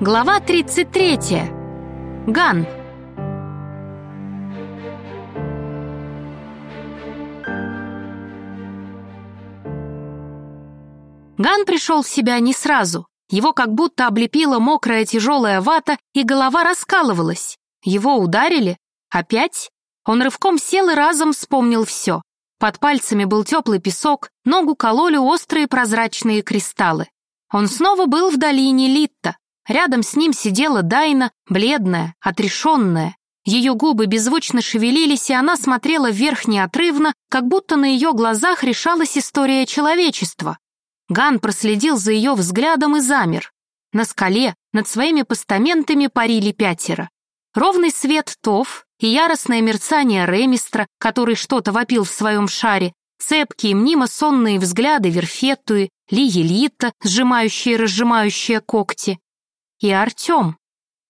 Глава 33. Ган. Ган пришел в себя не сразу. Его как будто облепила мокрая тяжелая вата, и голова раскалывалась. Его ударили? Опять? Он рывком сел и разом вспомнил все. Под пальцами был теплый песок, ногу кололи острые прозрачные кристаллы. Он снова был в долине Литта. Рядом с ним сидела Дайна, бледная, отрешенная. Ее губы беззвучно шевелились, и она смотрела вверх неотрывно, как будто на ее глазах решалась история человечества. Ган проследил за ее взглядом и замер. На скале над своими постаментами парили пятеро. Ровный свет Тов и яростное мерцание Ремистра, который что-то вопил в своем шаре, цепкие, мнимо сонные взгляды Верфеттуи, Лиелита, сжимающие и разжимающие когти, и Артем.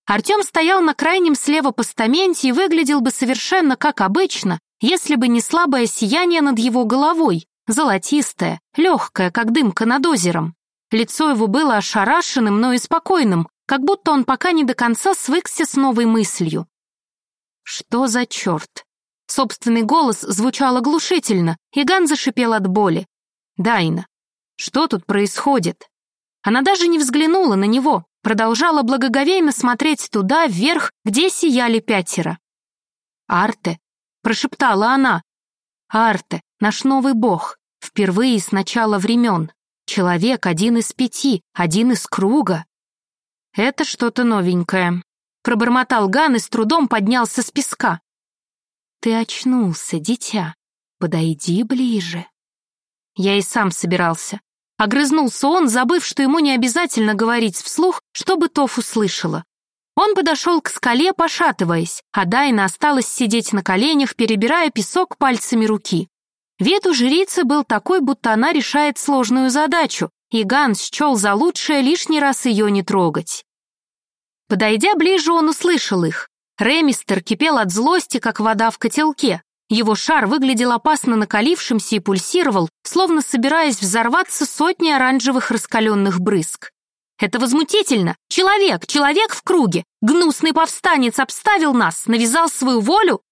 Артем стоял на крайнем слева постаменте и выглядел бы совершенно как обычно, если бы не слабое сияние над его головой, золотистое, легкое, как дымка над озером. Лицо его было ошарашенным, но и спокойным, как будто он пока не до конца свыкся с новой мыслью. Что за черт? Собственный голос звучал оглушительно, и Ган зашипел от боли. «Дайна, что тут происходит?» Она даже не взглянула на него, продолжала благоговейно смотреть туда, вверх, где сияли пятеро. «Арте», — прошептала она, — «Арте, наш новый бог, впервые с начала времен, человек один из пяти, один из круга». «Это что-то новенькое», — пробормотал Ган и с трудом поднялся с песка. «Ты очнулся, дитя, подойди ближе». Я и сам собирался. Огрызнулся он, забыв, что ему не обязательно говорить вслух, чтобы Тоф услышала. Он подошел к скале, пошатываясь, а Дайна осталась сидеть на коленях, перебирая песок пальцами руки. Вид у жрицы был такой, будто она решает сложную задачу, и Ганс счел за лучшее лишний раз ее не трогать. Подойдя ближе, он услышал их. Ремистер кипел от злости, как вода в котелке. Его шар выглядел опасно накалившимся и пульсировал, словно собираясь взорваться сотни оранжевых раскаленных брызг. «Это возмутительно! Человек, человек в круге! Гнусный повстанец обставил нас, навязал свою волю!»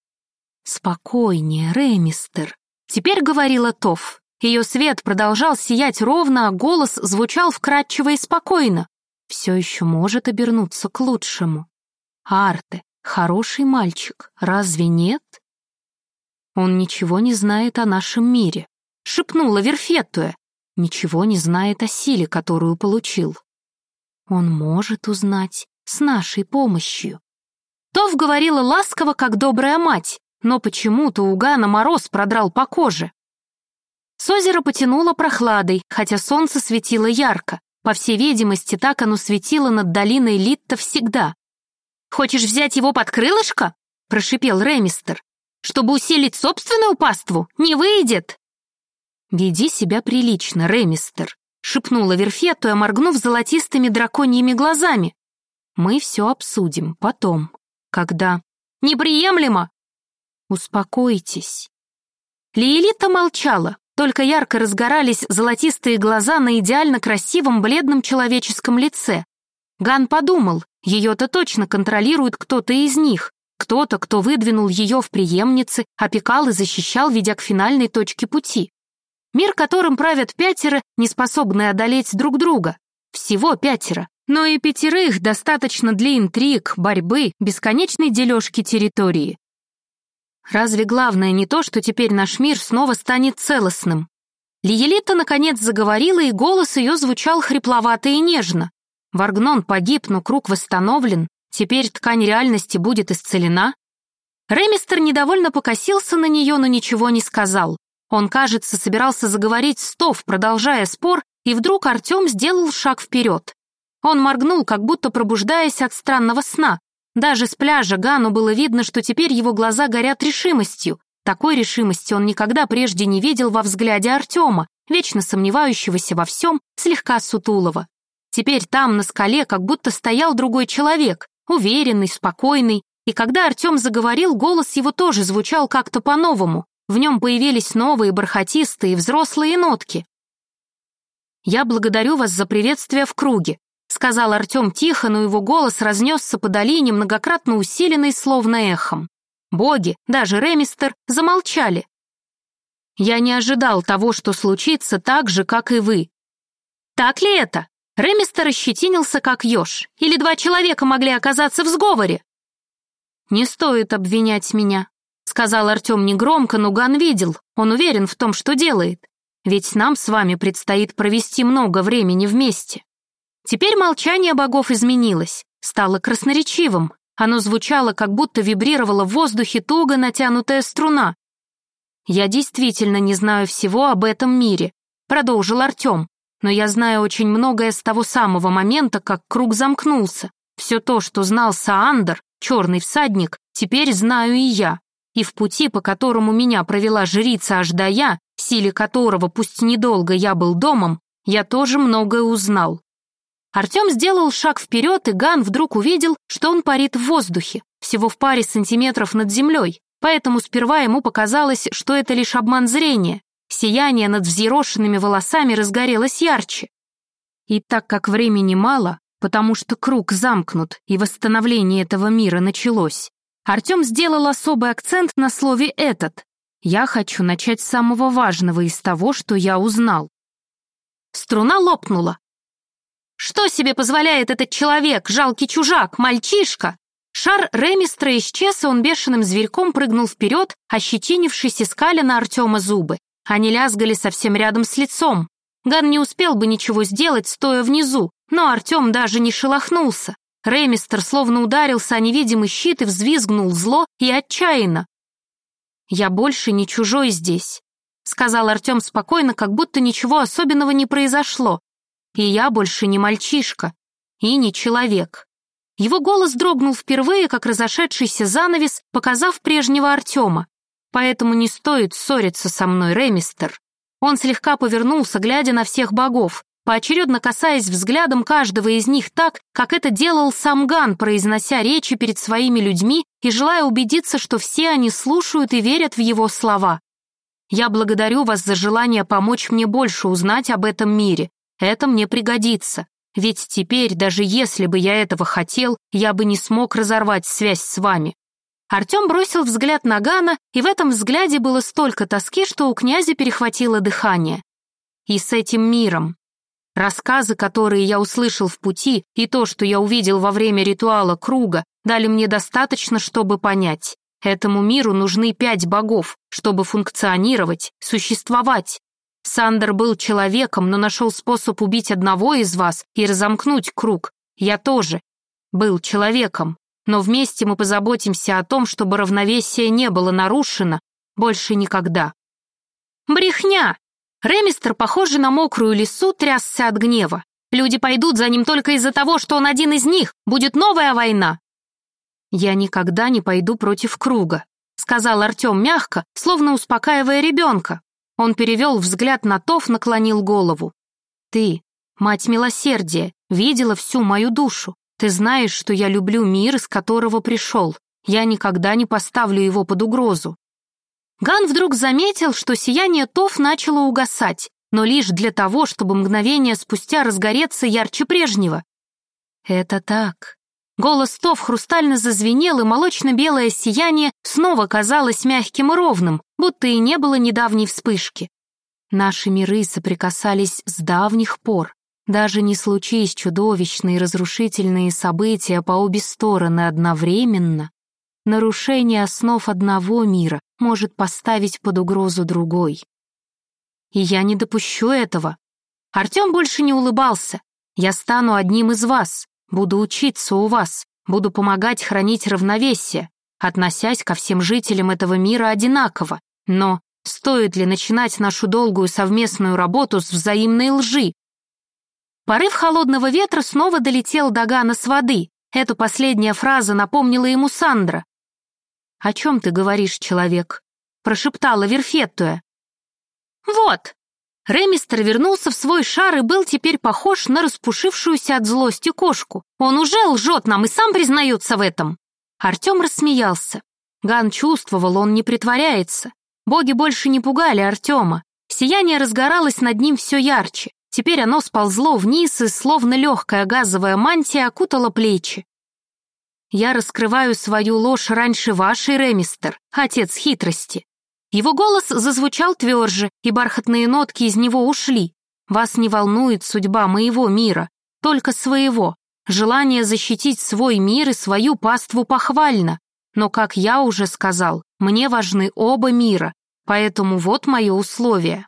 «Спокойнее, Ремистер», — теперь говорила Тоф. Ее свет продолжал сиять ровно, а голос звучал вкрадчиво и спокойно. «Все еще может обернуться к лучшему. Арте, хороший мальчик, разве нет?» «Он ничего не знает о нашем мире», — шепнула Верфеттуя. «Ничего не знает о силе, которую получил. Он может узнать с нашей помощью». Тов говорила ласково, как добрая мать, но почему-то у Гана мороз продрал по коже. С озера потянуло прохладой, хотя солнце светило ярко. По всей видимости, так оно светило над долиной Литта всегда. «Хочешь взять его под крылышко?» — прошипел Ремистер чтобы усилить собственную паству, не выйдет!» «Веди себя прилично, Ремистер», — шепнула Верфетуя, моргнув золотистыми драконьими глазами. «Мы все обсудим потом, когда...» «Неприемлемо!» «Успокойтесь». Лиелита молчала, только ярко разгорались золотистые глаза на идеально красивом бледном человеческом лице. Ган подумал, ее-то точно контролирует кто-то из них, кто-то, кто выдвинул ее в преемницы, опекал и защищал, ведя к финальной точке пути. Мир, которым правят пятеро, не способны одолеть друг друга. Всего пятеро. Но и пятерых достаточно для интриг, борьбы, бесконечной дележки территории. Разве главное не то, что теперь наш мир снова станет целостным? Лиелита наконец заговорила, и голос ее звучал хрипловато и нежно. Варгнон погиб, но круг восстановлен, Теперь ткань реальности будет исцелена? Ремистер недовольно покосился на нее, но ничего не сказал. Он, кажется, собирался заговорить стов, продолжая спор, и вдруг Артем сделал шаг вперед. Он моргнул, как будто пробуждаясь от странного сна. Даже с пляжа Гану было видно, что теперь его глаза горят решимостью. Такой решимости он никогда прежде не видел во взгляде Артема, вечно сомневающегося во всем, слегка сутулого. Теперь там, на скале, как будто стоял другой человек, уверенный, спокойный, и когда Артем заговорил, голос его тоже звучал как-то по-новому, в нем появились новые бархатистые взрослые нотки. «Я благодарю вас за приветствие в круге», сказал Артем тихо, но его голос разнесся по долине, многократно усиленный, словно эхом. Боги, даже Ремистер, замолчали. «Я не ожидал того, что случится так же, как и вы». «Так ли это?» Ремистер ощетинился, как еж. Или два человека могли оказаться в сговоре? «Не стоит обвинять меня», — сказал Артем негромко, но Ган видел, он уверен в том, что делает. Ведь нам с вами предстоит провести много времени вместе. Теперь молчание богов изменилось, стало красноречивым. Оно звучало, как будто вибрировала в воздухе туго натянутая струна. «Я действительно не знаю всего об этом мире», — продолжил Артем. «Но я знаю очень многое с того самого момента, как круг замкнулся. Все то, что знал Саандер, черный всадник, теперь знаю и я. И в пути, по которому меня провела жрица Аждая, силе которого, пусть недолго я был домом, я тоже многое узнал. Артем сделал шаг вперед, и Ган вдруг увидел, что он парит в воздухе, всего в паре сантиметров над землей, поэтому сперва ему показалось, что это лишь обман зрения. Сияние над взъерошенными волосами разгорелось ярче. И так как времени мало, потому что круг замкнут и восстановление этого мира началось, Артем сделал особый акцент на слове «этот». Я хочу начать с самого важного из того, что я узнал. Струна лопнула, что себе позволяет этот человек, жалкий чужак, мальчишка? Шар Ремистра исчез, и он бешеным зверьком прыгнул вперед, ощетинившись искали на Артема зубы. Они лязгали совсем рядом с лицом. Ган не успел бы ничего сделать, стоя внизу, но Артем даже не шелохнулся. Ремистер словно ударился о невидимый щит и взвизгнул зло и отчаянно. «Я больше не чужой здесь», — сказал Артем спокойно, как будто ничего особенного не произошло. И я больше не мальчишка и не человек. Его голос дрогнул впервые, как разошедшийся занавес, показав прежнего Артема. Поэтому не стоит ссориться со мной, Ремистер. Он слегка повернулся, глядя на всех богов, поочередно касаясь взглядом каждого из них так, как это делал сам Ган, произнося речи перед своими людьми и желая убедиться, что все они слушают и верят в его слова. «Я благодарю вас за желание помочь мне больше узнать об этом мире, это мне пригодится, ведь теперь, даже если бы я этого хотел, я бы не смог разорвать связь с вами». Артем бросил взгляд на Гана, и в этом взгляде было столько тоски, что у князя перехватило дыхание. И с этим миром. Рассказы, которые я услышал в пути, и то, что я увидел во время ритуала круга, дали мне достаточно, чтобы понять. Этому миру нужны пять богов, чтобы функционировать, существовать. Сандер был человеком, но нашел способ убить одного из вас и разомкнуть круг. Я тоже был человеком, но вместе мы позаботимся о том, чтобы равновесие не было нарушено больше никогда. Брехня! Ремистер, похожий на мокрую лису, трясся от гнева. Люди пойдут за ним только из-за того, что он один из них. Будет новая война. Я никогда не пойду против круга, сказал Артем мягко, словно успокаивая ребенка. Он перевел взгляд на Тов, наклонил голову. «Ты, мать милосердия, видела всю мою душу. Ты знаешь, что я люблю мир, из которого пришел. Я никогда не поставлю его под угрозу». Ган вдруг заметил, что сияние Тов начало угасать, но лишь для того, чтобы мгновение спустя разгореться ярче прежнего. «Это так», Голос Тов хрустально зазвенел, и молочно-белое сияние снова казалось мягким и ровным, будто и не было недавней вспышки. Наши миры соприкасались с давних пор. Даже не случись чудовищные разрушительные события по обе стороны одновременно, нарушение основ одного мира может поставить под угрозу другой. И я не допущу этого. Артем больше не улыбался. Я стану одним из вас, Буду учиться у вас, буду помогать хранить равновесие, относясь ко всем жителям этого мира одинаково. Но стоит ли начинать нашу долгую совместную работу с взаимной лжи? Порыв холодного ветра снова долетел до Гана с воды. Эту последняя фраза напомнила ему Сандра. «О чем ты говоришь, человек?» — прошептала Верфеттуя. «Вот!» Ремистер вернулся в свой шар и был теперь похож на распушившуюся от злости кошку. Он уже лжет нам и сам признается в этом. Артем рассмеялся. Ган чувствовал, он не притворяется. Боги больше не пугали Артема. Сияние разгоралось над ним все ярче. Теперь оно сползло вниз и, словно легкая газовая мантия, окутало плечи. Я раскрываю свою ложь раньше вашей, Ремистер, отец хитрости. Его голос зазвучал тверже, и бархатные нотки из него ушли. Вас не волнует судьба моего мира, только своего. Желание защитить свой мир и свою паству похвально. Но, как я уже сказал, мне важны оба мира, поэтому вот мое условие.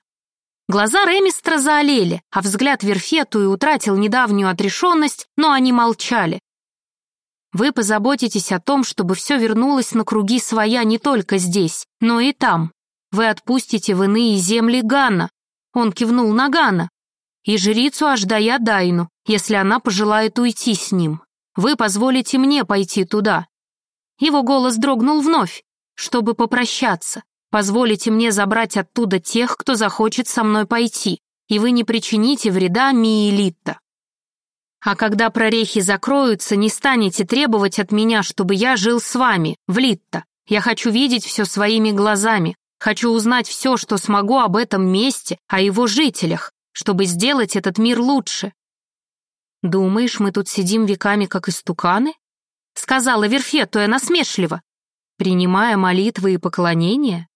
Глаза Ремистра заолели, а взгляд Верфету утратил недавнюю отрешенность, но они молчали. Вы позаботитесь о том, чтобы все вернулось на круги своя не только здесь, но и там. Вы отпустите в иные земли Гана. Он кивнул на Гана. И жрицу Аждая Дайну, если она пожелает уйти с ним. Вы позволите мне пойти туда. Его голос дрогнул вновь, чтобы попрощаться. Позволите мне забрать оттуда тех, кто захочет со мной пойти, и вы не причините вреда Миелитта. А когда прорехи закроются, не станете требовать от меня, чтобы я жил с вами, в Литта. Я хочу видеть все своими глазами. Хочу узнать все, что смогу об этом месте, о его жителях, чтобы сделать этот мир лучше. Думаешь, мы тут сидим веками, как истуканы? Сказала Верфетуя насмешливо, принимая молитвы и поклонения.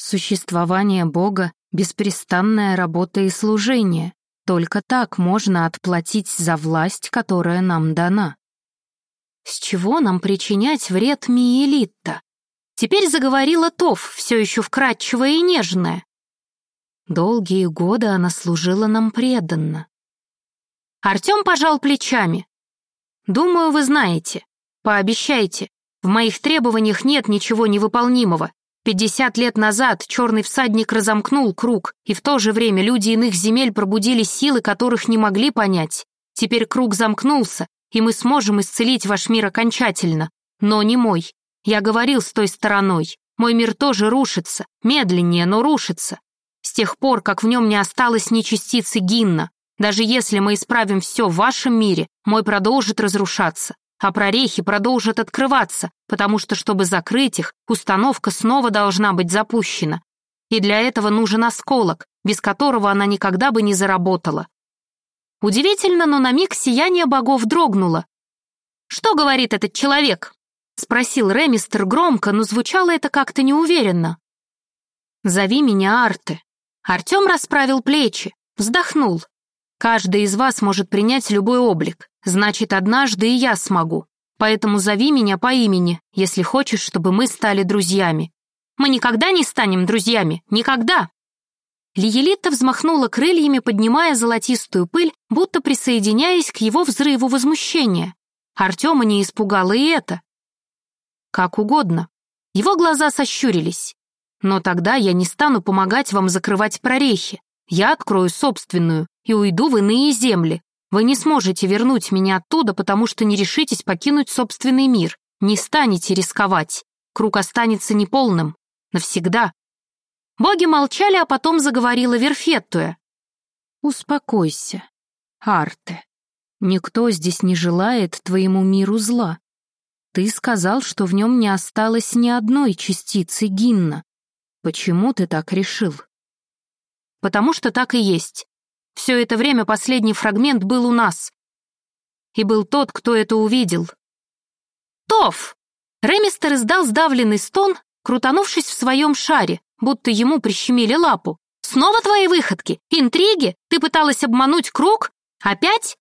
Существование Бога — беспрестанная работа и служение. Только так можно отплатить за власть, которая нам дана. С чего нам причинять вред Миелитта? Теперь заговорила Тов, все еще вкрадчивая и нежная. Долгие годы она служила нам преданно. Артем пожал плечами. «Думаю, вы знаете. Пообещайте. В моих требованиях нет ничего невыполнимого. Пятьдесят лет назад черный всадник разомкнул круг, и в то же время люди иных земель пробудили силы, которых не могли понять. Теперь круг замкнулся, и мы сможем исцелить ваш мир окончательно. Но не мой. Я говорил с той стороной. Мой мир тоже рушится, медленнее, но рушится. С тех пор, как в нем не осталось ни частицы гинна. Даже если мы исправим все в вашем мире, мой продолжит разрушаться а прорехи продолжат открываться, потому что, чтобы закрыть их, установка снова должна быть запущена. И для этого нужен осколок, без которого она никогда бы не заработала. Удивительно, но на миг сияние богов дрогнуло. «Что говорит этот человек?» — спросил Ремистер громко, но звучало это как-то неуверенно. «Зови меня Арте». Артем расправил плечи, вздохнул. «Каждый из вас может принять любой облик. Значит, однажды и я смогу. Поэтому зови меня по имени, если хочешь, чтобы мы стали друзьями. Мы никогда не станем друзьями, никогда!» Лиелита взмахнула крыльями, поднимая золотистую пыль, будто присоединяясь к его взрыву возмущения. Артема не испугало и это. «Как угодно». Его глаза сощурились. «Но тогда я не стану помогать вам закрывать прорехи. Я открою собственную и уйду в иные земли, вы не сможете вернуть меня оттуда, потому что не решитесь покинуть собственный мир, не станете рисковать. Круг останется неполным. Навсегда. Боги молчали, а потом заговорила Верфеттуя. «Успокойся, Арте. Никто здесь не желает твоему миру зла. Ты сказал, что в нем не осталось ни одной частицы гинна. Почему ты так решил?» «Потому что так и есть. Все это время последний фрагмент был у нас. И был тот, кто это увидел. «Тоф!» Ремистер издал сдавленный стон, крутанувшись в своем шаре, будто ему прищемили лапу. «Снова твои выходки? Интриги? Ты пыталась обмануть круг? Опять?»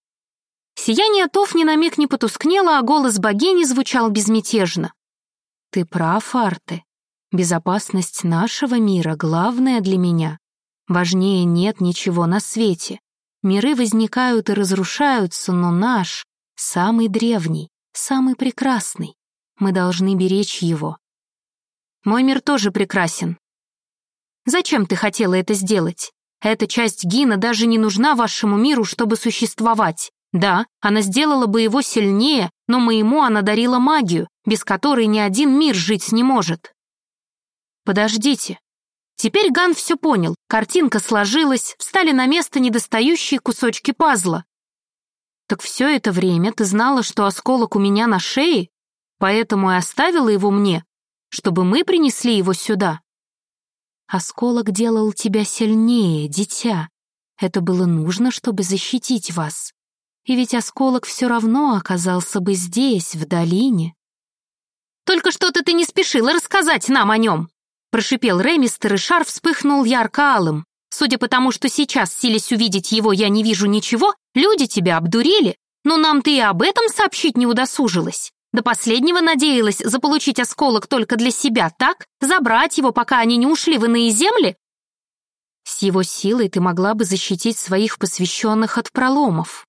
Сияние Тоф ни на миг не потускнело, а голос богини звучал безмятежно. «Ты прав, Арте. Безопасность нашего мира главная для меня. Важнее нет ничего на свете. Миры возникают и разрушаются, но наш — самый древний, самый прекрасный. Мы должны беречь его. Мой мир тоже прекрасен. Зачем ты хотела это сделать? Эта часть Гина даже не нужна вашему миру, чтобы существовать. Да, она сделала бы его сильнее, но моему она дарила магию, без которой ни один мир жить не может. Подождите, Теперь Ган все понял, картинка сложилась, встали на место недостающие кусочки пазла. «Так все это время ты знала, что осколок у меня на шее, поэтому и оставила его мне, чтобы мы принесли его сюда?» «Осколок делал тебя сильнее, дитя. Это было нужно, чтобы защитить вас. И ведь осколок все равно оказался бы здесь, в долине. «Только что-то ты не спешила рассказать нам о нем!» Прошипел Ремистер, и шар вспыхнул ярко-алым. «Судя по тому, что сейчас, силясь увидеть его, я не вижу ничего, люди тебя обдурили, но нам ты и об этом сообщить не удосужилась. До последнего надеялась заполучить осколок только для себя, так? Забрать его, пока они не ушли в иные земли? С его силой ты могла бы защитить своих посвященных от проломов.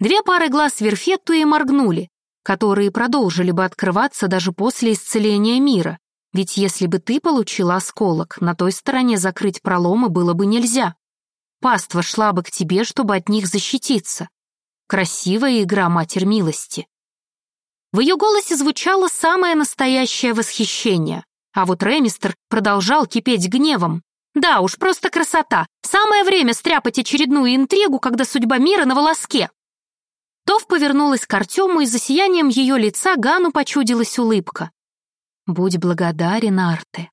Две пары глаз Верфеттуи моргнули, которые продолжили бы открываться даже после исцеления мира. Ведь если бы ты получила осколок, на той стороне закрыть проломы было бы нельзя. Паства шла бы к тебе, чтобы от них защититься. Красивая игра, Матерь Милости. В ее голосе звучало самое настоящее восхищение, а вот Ремистер продолжал кипеть гневом. Да уж, просто красота. Самое время стряпать очередную интригу, когда судьба мира на волоске. Тов повернулась к Артему, и за сиянием ее лица Гану почудилась улыбка. «Будь благодарен, Арте».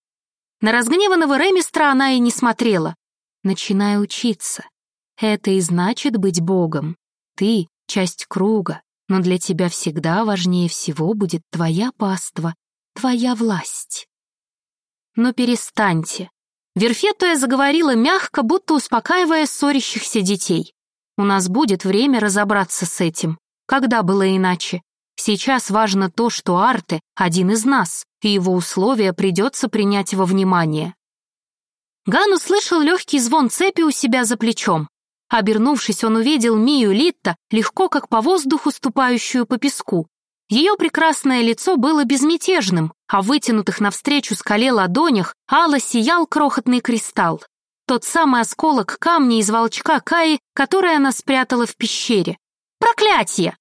На разгневанного Ремистра она и не смотрела. «Начинай учиться. Это и значит быть Богом. Ты — часть круга, но для тебя всегда важнее всего будет твоя паства, твоя власть». «Но перестаньте», Верфетуя заговорила мягко, будто успокаивая ссорящихся детей. «У нас будет время разобраться с этим. Когда было иначе? Сейчас важно то, что Арте — один из нас, и его условия придется принять во внимание». Ган услышал легкий звон цепи у себя за плечом. Обернувшись, он увидел Мию Литта, легко как по воздуху ступающую по песку. Ее прекрасное лицо было безмятежным, а в вытянутых навстречу скале ладонях ало сиял крохотный кристалл. Тот самый осколок камня из волчка Каи, который она спрятала в пещере. Проклятие!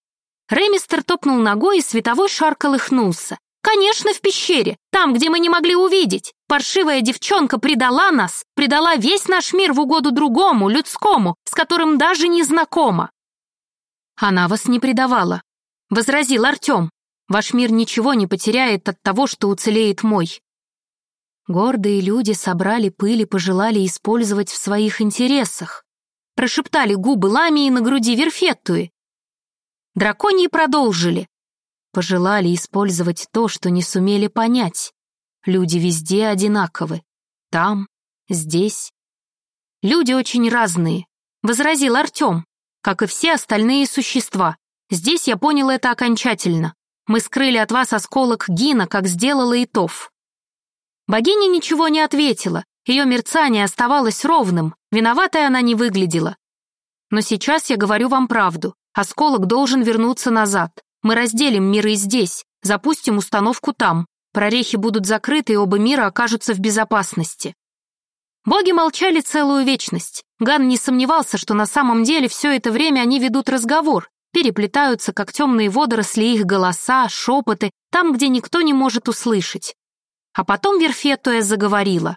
Ремистер топнул ногой, и световой шар колыхнулся. Конечно, в пещере, там, где мы не могли увидеть. Паршивая девчонка предала нас, предала весь наш мир в угоду другому, людскому, с которым даже не знакома. Она вас не предавала, возразил Артем. Ваш мир ничего не потеряет от того, что уцелеет мой. Гордые люди собрали пыль и пожелали использовать в своих интересах. Прошептали губы Ламии на груди Верфеттуи. Драконьи продолжили. Пожелали использовать то, что не сумели понять. Люди везде одинаковы. Там, здесь. Люди очень разные, возразил Артем, как и все остальные существа. Здесь я понял это окончательно. Мы скрыли от вас осколок Гина, как сделала и Тов. Богиня ничего не ответила, ее мерцание оставалось ровным, виноватой она не выглядела. Но сейчас я говорю вам правду. Осколок должен вернуться назад. Мы разделим миры здесь, запустим установку там. Прорехи будут закрыты, и оба мира окажутся в безопасности. Боги молчали целую вечность. Ган не сомневался, что на самом деле все это время они ведут разговор, Переплетаются, как темные водоросли, их голоса, шепоты, там, где никто не может услышать. А потом Верфетуя заговорила.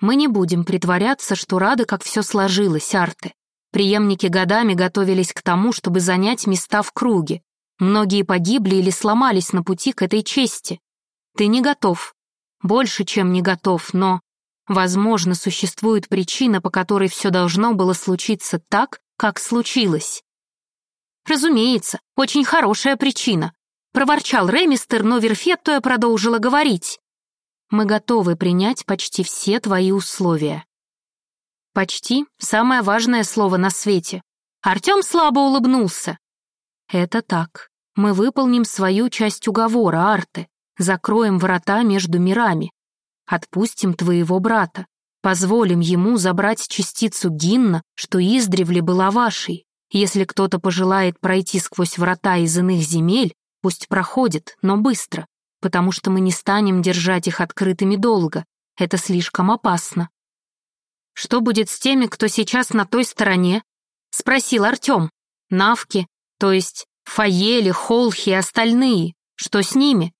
«Мы не будем притворяться, что рады, как все сложилось, Арте. Приемники годами готовились к тому, чтобы занять места в круге. Многие погибли или сломались на пути к этой чести. Ты не готов. Больше, чем не готов, но, возможно, существует причина, по которой все должно было случиться так, как случилось. «Разумеется, очень хорошая причина», — проворчал Ремистер, но Верфеттуя продолжила говорить. «Мы готовы принять почти все твои условия». «Почти» — самое важное слово на свете. Артем слабо улыбнулся. «Это так. Мы выполним свою часть уговора, Арте. Закроем врата между мирами. Отпустим твоего брата. Позволим ему забрать частицу Гинна, что издревле была вашей. Если кто-то пожелает пройти сквозь врата из иных земель, пусть проходит, но быстро, потому что мы не станем держать их открытыми долго. Это слишком опасно. «Что будет с теми, кто сейчас на той стороне?» — спросил Артем. «Навки, то есть Фаели, Холхи и остальные. Что с ними?»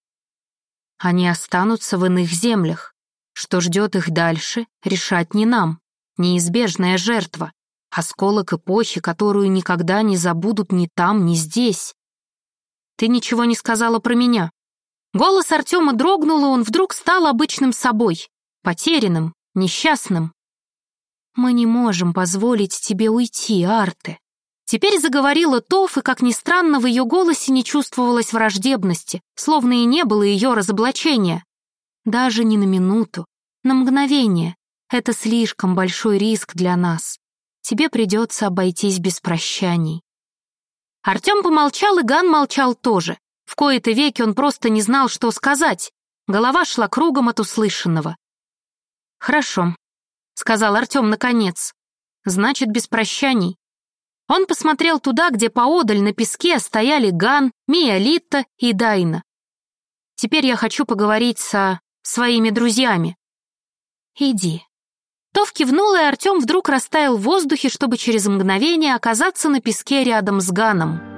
«Они останутся в иных землях. Что ждет их дальше, решать не нам. Неизбежная жертва осколок эпохи, которую никогда не забудут ни там, ни здесь. Ты ничего не сказала про меня. Голос Артема дрогнул, и он вдруг стал обычным собой, потерянным, несчастным. «Мы не можем позволить тебе уйти, Арте». Теперь заговорила Тоф, и, как ни странно, в ее голосе не чувствовалось враждебности, словно и не было ее разоблачения. Даже не на минуту, на мгновение. Это слишком большой риск для нас. Тебе придется обойтись без прощаний. Артем помолчал, и Ган молчал тоже. В кои-то веки он просто не знал, что сказать. Голова шла кругом от услышанного. «Хорошо», — сказал Артем наконец. «Значит, без прощаний». Он посмотрел туда, где поодаль на песке стояли Ган, Мия Литта и Дайна. «Теперь я хочу поговорить со своими друзьями». «Иди». Тов кивнул, и Артем вдруг растаял в воздухе, чтобы через мгновение оказаться на песке рядом с Ганом.